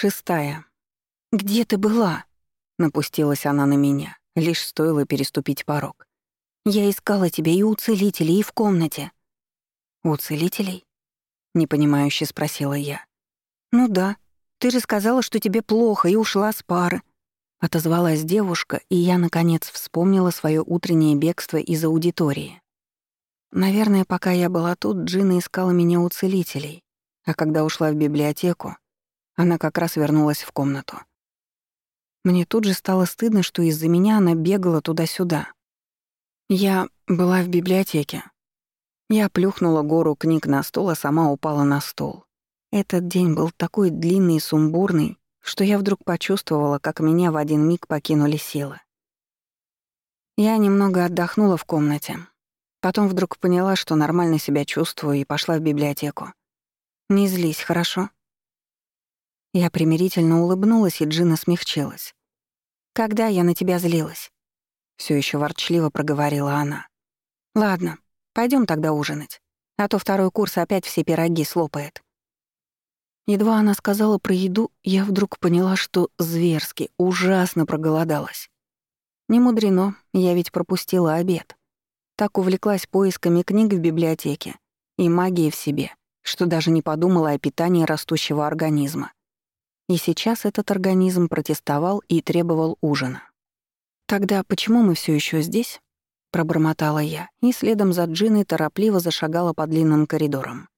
Шестая. «Где ты была?» — напустилась она на меня, лишь стоило переступить порог. «Я искала тебя и у целителей, и в комнате». «У целителей?» — непонимающе спросила я. «Ну да. Ты же сказала, что тебе плохо, и ушла с пары». Отозвалась девушка, и я, наконец, вспомнила свое утреннее бегство из аудитории. Наверное, пока я была тут, Джина искала меня у целителей, а когда ушла в библиотеку, она как раз вернулась в комнату. Мне тут же стало стыдно, что из-за меня она бегала туда-сюда. Я была в библиотеке. Я плюхнула гору книг на стол, а сама упала на стол. Этот день был такой длинный и сумбурный, что я вдруг почувствовала, как меня в один миг покинули силы. Я немного отдохнула в комнате. Потом вдруг поняла, что нормально себя чувствую, и пошла в библиотеку. «Не злись, хорошо?» Я примирительно улыбнулась, и Джина смягчилась. «Когда я на тебя злилась?» Все еще ворчливо проговорила она. «Ладно, пойдем тогда ужинать, а то второй курс опять все пироги слопает». Едва она сказала про еду, я вдруг поняла, что зверски, ужасно проголодалась. Не мудрено, я ведь пропустила обед. Так увлеклась поисками книг в библиотеке и магией в себе, что даже не подумала о питании растущего организма. И сейчас этот организм протестовал и требовал ужина. «Тогда почему мы все еще здесь?» — пробормотала я, и следом за Джиной торопливо зашагала по длинным коридорам.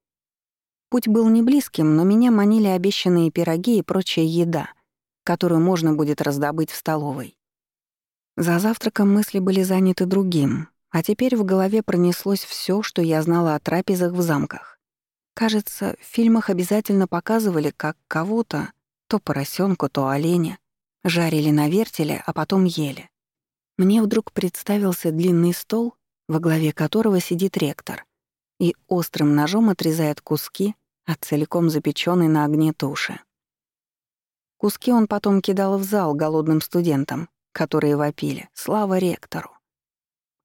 Путь был не близким, но меня манили обещанные пироги и прочая еда, которую можно будет раздобыть в столовой. За завтраком мысли были заняты другим, а теперь в голове пронеслось все, что я знала о трапезах в замках. Кажется, в фильмах обязательно показывали, как кого-то, то поросенку, то оленя, жарили на вертеле, а потом ели. Мне вдруг представился длинный стол, во главе которого сидит ректор, и острым ножом отрезает куски от целиком запеченной на огне туши. Куски он потом кидал в зал голодным студентам, которые вопили «Слава ректору!».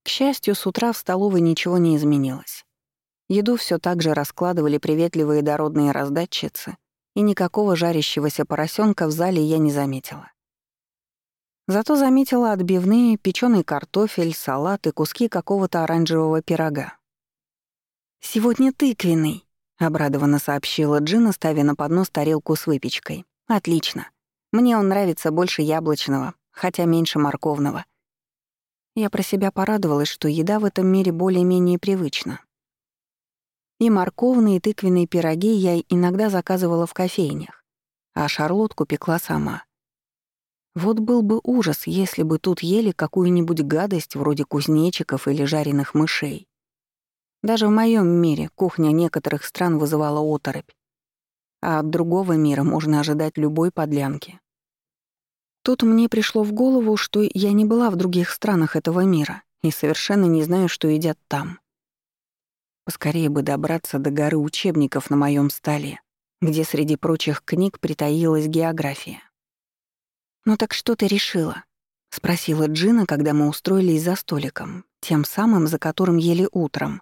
К счастью, с утра в столовой ничего не изменилось. Еду все так же раскладывали приветливые дородные раздатчицы, и никакого жарящегося поросенка в зале я не заметила. Зато заметила отбивные, печеный картофель, салат и куски какого-то оранжевого пирога. «Сегодня тыквенный», — обрадованно сообщила Джина, ставя на поднос тарелку с выпечкой. «Отлично. Мне он нравится больше яблочного, хотя меньше морковного». Я про себя порадовалась, что еда в этом мире более-менее привычна. И морковные, и тыквенные пироги я иногда заказывала в кофейнях, а шарлотку пекла сама. Вот был бы ужас, если бы тут ели какую-нибудь гадость вроде кузнечиков или жареных мышей. Даже в моем мире кухня некоторых стран вызывала оторопь. А от другого мира можно ожидать любой подлянки. Тут мне пришло в голову, что я не была в других странах этого мира и совершенно не знаю, что едят там. Поскорее бы добраться до горы учебников на моем столе, где среди прочих книг притаилась география. «Ну так что ты решила?» — спросила Джина, когда мы устроились за столиком, тем самым, за которым ели утром.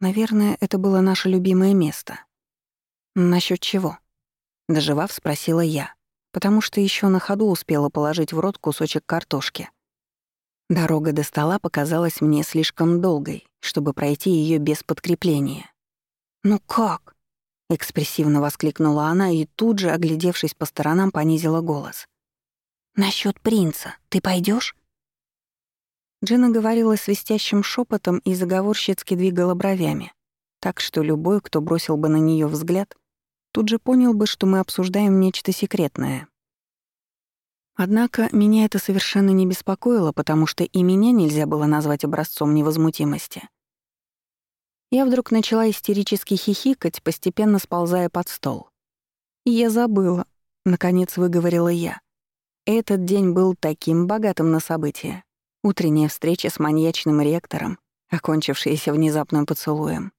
Наверное, это было наше любимое место. Насчет чего? Доживав, спросила я, потому что еще на ходу успела положить в рот кусочек картошки. Дорога до стола показалась мне слишком долгой, чтобы пройти ее без подкрепления. «Ну как?» — экспрессивно воскликнула она и тут же, оглядевшись по сторонам, понизила голос. «Насчёт принца. Ты пойдешь? Джина говорила свистящим шепотом и заговорщицки двигала бровями, так что любой, кто бросил бы на нее взгляд, тут же понял бы, что мы обсуждаем нечто секретное. Однако меня это совершенно не беспокоило, потому что и меня нельзя было назвать образцом невозмутимости. Я вдруг начала истерически хихикать, постепенно сползая под стол. «Я забыла», — наконец выговорила я. Этот день был таким богатым на события. Утренняя встреча с маньячным ректором, окончившаяся внезапным поцелуем.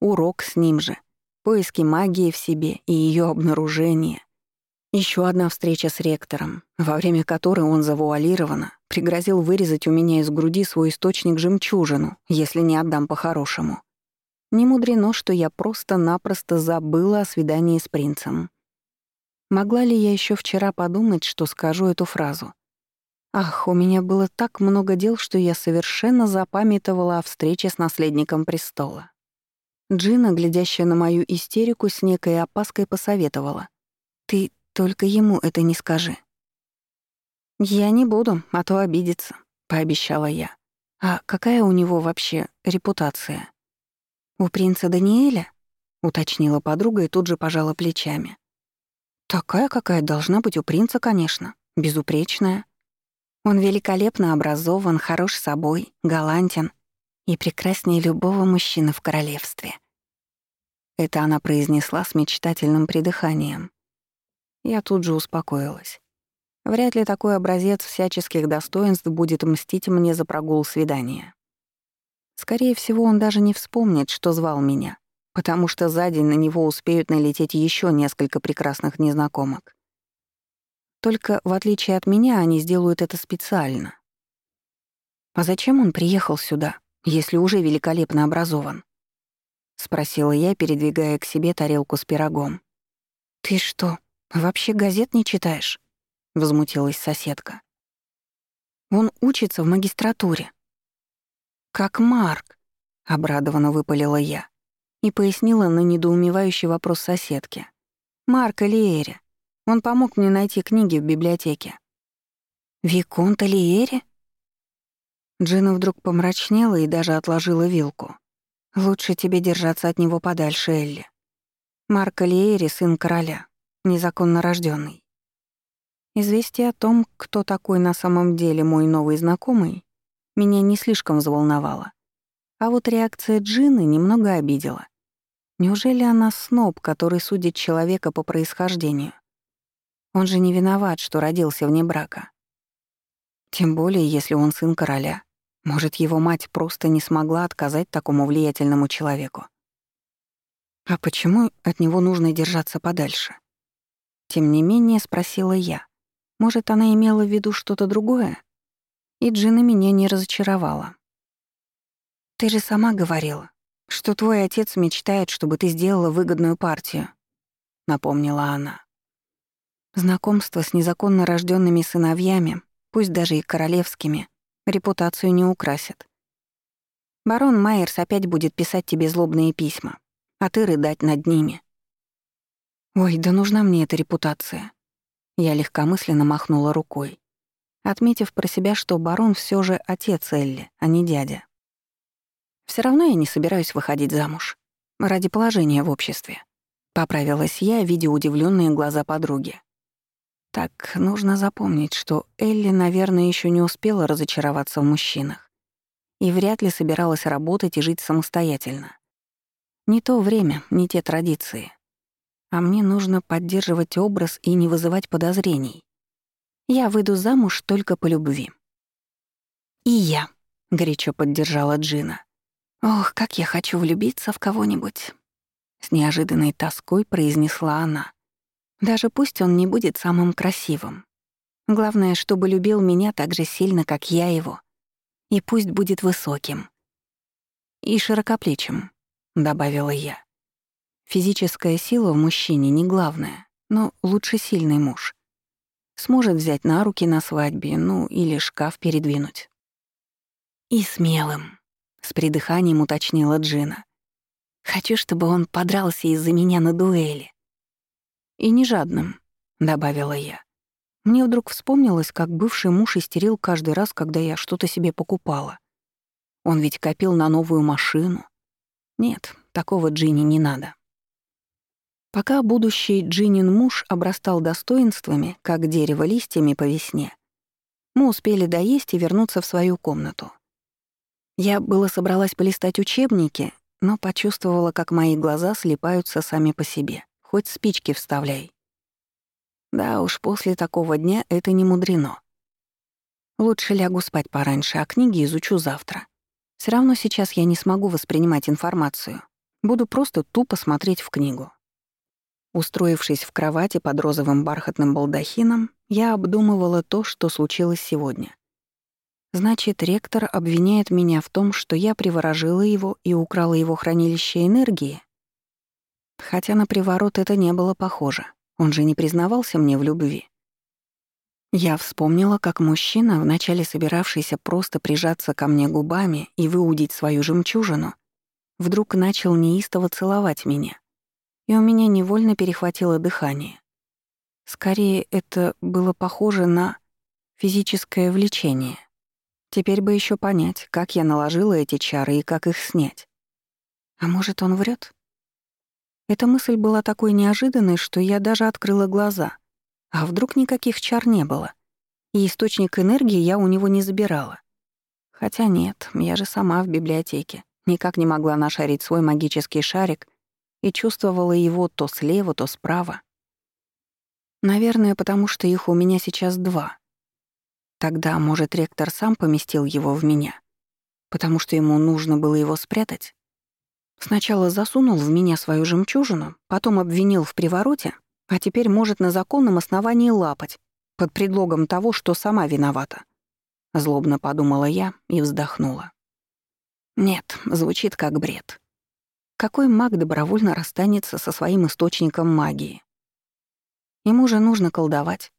Урок с ним же. Поиски магии в себе и ее обнаружение. Еще одна встреча с ректором, во время которой он завуалированно пригрозил вырезать у меня из груди свой источник жемчужину, если не отдам по-хорошему. Не мудрено, что я просто-напросто забыла о свидании с принцем. Могла ли я еще вчера подумать, что скажу эту фразу? Ах, у меня было так много дел, что я совершенно запамятовала о встрече с наследником престола. Джина, глядящая на мою истерику, с некой опаской посоветовала. «Ты только ему это не скажи». «Я не буду, а то обидится», — пообещала я. «А какая у него вообще репутация?» «У принца Даниэля?» — уточнила подруга и тут же пожала плечами. «Такая, какая должна быть у принца, конечно. Безупречная. Он великолепно образован, хорош собой, галантен и прекраснее любого мужчины в королевстве». Это она произнесла с мечтательным придыханием. Я тут же успокоилась. Вряд ли такой образец всяческих достоинств будет мстить мне за прогул свидания. Скорее всего, он даже не вспомнит, что звал меня, потому что за день на него успеют налететь еще несколько прекрасных незнакомок. Только, в отличие от меня, они сделают это специально. «А зачем он приехал сюда, если уже великолепно образован?» — спросила я, передвигая к себе тарелку с пирогом. «Ты что, вообще газет не читаешь?» — возмутилась соседка. «Он учится в магистратуре». «Как Марк», — обрадованно выпалила я и пояснила на недоумевающий вопрос соседки. «Марк Элиэри. Он помог мне найти книги в библиотеке». «Виконт Элиэри?» Джина вдруг помрачнела и даже отложила вилку. «Лучше тебе держаться от него подальше, Элли. Марк Элиэри — сын короля, незаконно рожденный. Известие о том, кто такой на самом деле мой новый знакомый, меня не слишком взволновало. А вот реакция Джины немного обидела. Неужели она сноб, который судит человека по происхождению? Он же не виноват, что родился вне брака. Тем более, если он сын короля. Может, его мать просто не смогла отказать такому влиятельному человеку. А почему от него нужно держаться подальше? Тем не менее, спросила я. Может, она имела в виду что-то другое? И Джина меня не разочаровала. «Ты же сама говорила, что твой отец мечтает, чтобы ты сделала выгодную партию», — напомнила она. Знакомство с незаконно рожденными сыновьями, пусть даже и королевскими, репутацию не украсит. Барон Майерс опять будет писать тебе злобные письма, а ты рыдать над ними. Ой, да нужна мне эта репутация. Я легкомысленно махнула рукой, отметив про себя, что барон все же отец Элли, а не дядя. Все равно я не собираюсь выходить замуж. Ради положения в обществе. Поправилась я, видя удивленные глаза подруги. Так, нужно запомнить, что Элли, наверное, еще не успела разочароваться в мужчинах и вряд ли собиралась работать и жить самостоятельно. Не то время, не те традиции. А мне нужно поддерживать образ и не вызывать подозрений. Я выйду замуж только по любви. «И я», — горячо поддержала Джина. «Ох, как я хочу влюбиться в кого-нибудь!» С неожиданной тоской произнесла она. «Даже пусть он не будет самым красивым. Главное, чтобы любил меня так же сильно, как я его. И пусть будет высоким. И широкоплечим», — добавила я. Физическая сила в мужчине не главное, но лучше сильный муж. Сможет взять на руки на свадьбе, ну или шкаф передвинуть. И смелым. С придыханием уточнила Джина. «Хочу, чтобы он подрался из-за меня на дуэли». «И не жадным», — добавила я. Мне вдруг вспомнилось, как бывший муж истерил каждый раз, когда я что-то себе покупала. Он ведь копил на новую машину. Нет, такого Джинни не надо. Пока будущий Джинин муж обрастал достоинствами, как дерево листьями по весне, мы успели доесть и вернуться в свою комнату. Я было собралась полистать учебники, но почувствовала, как мои глаза слипаются сами по себе. Хоть спички вставляй. Да уж, после такого дня это не мудрено. Лучше лягу спать пораньше, а книги изучу завтра. Все равно сейчас я не смогу воспринимать информацию. Буду просто тупо смотреть в книгу. Устроившись в кровати под розовым бархатным балдахином, я обдумывала то, что случилось сегодня. Значит, ректор обвиняет меня в том, что я приворожила его и украла его хранилище энергии? Хотя на приворот это не было похоже. Он же не признавался мне в любви. Я вспомнила, как мужчина, вначале собиравшийся просто прижаться ко мне губами и выудить свою жемчужину, вдруг начал неистово целовать меня, и у меня невольно перехватило дыхание. Скорее, это было похоже на физическое влечение. Теперь бы еще понять, как я наложила эти чары и как их снять. А может, он врет? Эта мысль была такой неожиданной, что я даже открыла глаза. А вдруг никаких чар не было? И источник энергии я у него не забирала. Хотя нет, я же сама в библиотеке. Никак не могла нашарить свой магический шарик и чувствовала его то слева, то справа. Наверное, потому что их у меня сейчас два. Тогда, может, ректор сам поместил его в меня, потому что ему нужно было его спрятать? Сначала засунул в меня свою жемчужину, потом обвинил в привороте, а теперь может на законном основании лапать, под предлогом того, что сама виновата. Злобно подумала я и вздохнула. Нет, звучит как бред. Какой маг добровольно расстанется со своим источником магии? Ему же нужно колдовать.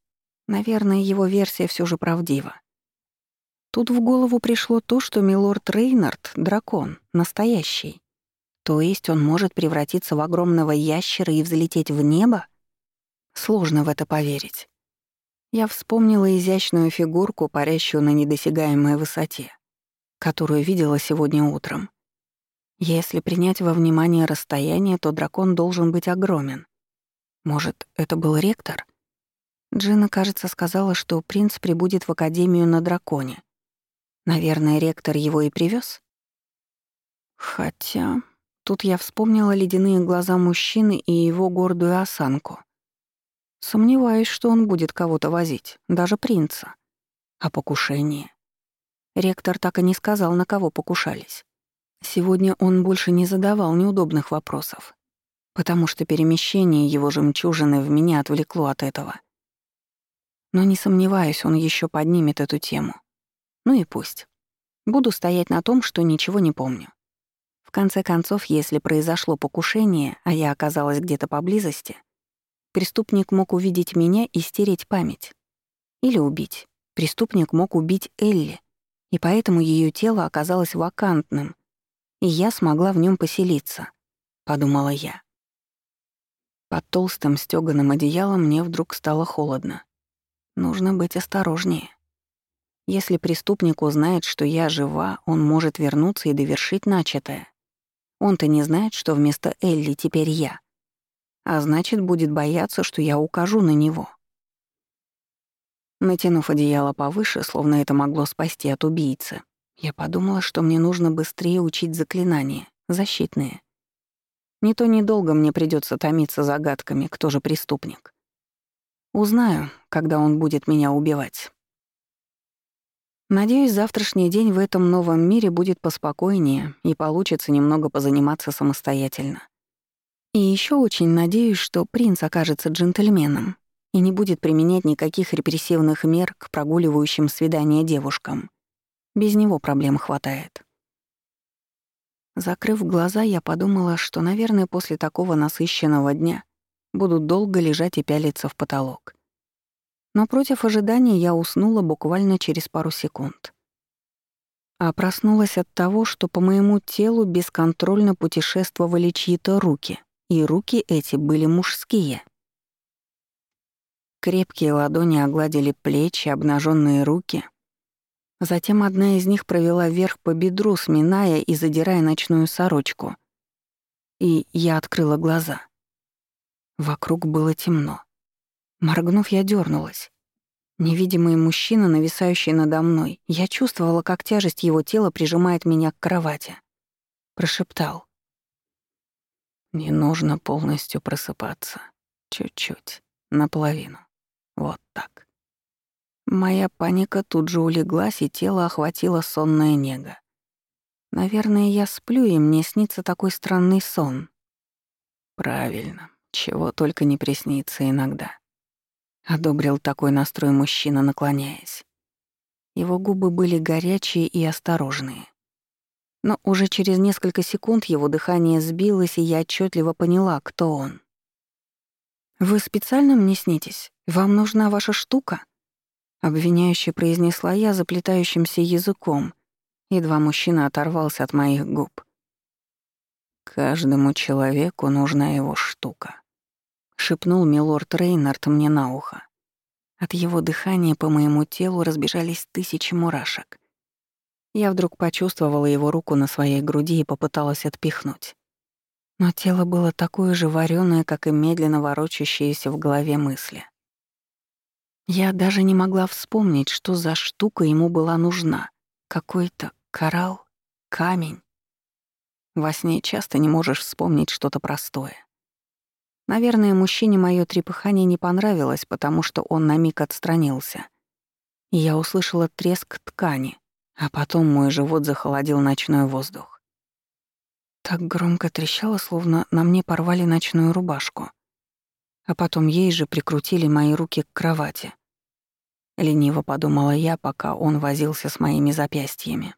Наверное, его версия все же правдива. Тут в голову пришло то, что милорд Рейнард — дракон, настоящий. То есть он может превратиться в огромного ящера и взлететь в небо? Сложно в это поверить. Я вспомнила изящную фигурку, парящую на недосягаемой высоте, которую видела сегодня утром. Если принять во внимание расстояние, то дракон должен быть огромен. Может, это был ректор? Джина, кажется, сказала, что принц прибудет в Академию на драконе. Наверное, ректор его и привез. Хотя... Тут я вспомнила ледяные глаза мужчины и его гордую осанку — Сомневаюсь, что он будет кого-то возить, даже принца. А покушение? Ректор так и не сказал, на кого покушались. Сегодня он больше не задавал неудобных вопросов, потому что перемещение его жемчужины в меня отвлекло от этого. Но не сомневаюсь, он еще поднимет эту тему. Ну и пусть. Буду стоять на том, что ничего не помню. В конце концов, если произошло покушение, а я оказалась где-то поблизости — Преступник мог увидеть меня и стереть память. Или убить. Преступник мог убить Элли, и поэтому ее тело оказалось вакантным, и я смогла в нем поселиться, — подумала я. Под толстым стёганым одеялом мне вдруг стало холодно. Нужно быть осторожнее. Если преступник узнает, что я жива, он может вернуться и довершить начатое. Он-то не знает, что вместо Элли теперь я а значит, будет бояться, что я укажу на него. Натянув одеяло повыше, словно это могло спасти от убийцы, я подумала, что мне нужно быстрее учить заклинания, защитные. Не то недолго мне придется томиться загадками, кто же преступник. Узнаю, когда он будет меня убивать. Надеюсь, завтрашний день в этом новом мире будет поспокойнее и получится немного позаниматься самостоятельно. И еще очень надеюсь, что принц окажется джентльменом и не будет применять никаких репрессивных мер к прогуливающим свидания девушкам. Без него проблем хватает. Закрыв глаза, я подумала, что, наверное, после такого насыщенного дня буду долго лежать и пялиться в потолок. Но против ожидания я уснула буквально через пару секунд. А проснулась от того, что по моему телу бесконтрольно путешествовали чьи-то руки — и руки эти были мужские. Крепкие ладони огладили плечи, обнаженные руки. Затем одна из них провела вверх по бедру, сминая и задирая ночную сорочку. И я открыла глаза. Вокруг было темно. Моргнув, я дернулась. Невидимый мужчина, нависающий надо мной, я чувствовала, как тяжесть его тела прижимает меня к кровати. Прошептал. Не нужно полностью просыпаться. Чуть-чуть, наполовину. Вот так. Моя паника тут же улеглась, и тело охватило сонная нега. Наверное, я сплю, и мне снится такой странный сон. Правильно, чего только не приснится иногда. Одобрил такой настрой мужчина, наклоняясь. Его губы были горячие и осторожные. Но уже через несколько секунд его дыхание сбилось, и я отчетливо поняла, кто он. «Вы специально мне снитесь? Вам нужна ваша штука?» Обвиняюще произнесла я заплетающимся языком. Едва мужчина оторвался от моих губ. «Каждому человеку нужна его штука», — шепнул милорд Рейнард мне на ухо. От его дыхания по моему телу разбежались тысячи мурашек. Я вдруг почувствовала его руку на своей груди и попыталась отпихнуть. Но тело было такое же вареное, как и медленно ворочащиеся в голове мысли. Я даже не могла вспомнить, что за штука ему была нужна. Какой-то коралл, камень. Во сне часто не можешь вспомнить что-то простое. Наверное, мужчине моё трепыхание не понравилось, потому что он на миг отстранился. И я услышала треск ткани, а потом мой живот захолодил ночной воздух. Так громко трещало, словно на мне порвали ночную рубашку. А потом ей же прикрутили мои руки к кровати. Лениво подумала я, пока он возился с моими запястьями.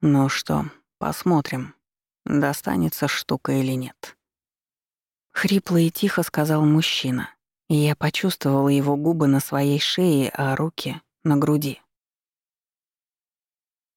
Ну что, посмотрим, достанется штука или нет. Хрипло и тихо сказал мужчина, и я почувствовала его губы на своей шее, а руки — на груди.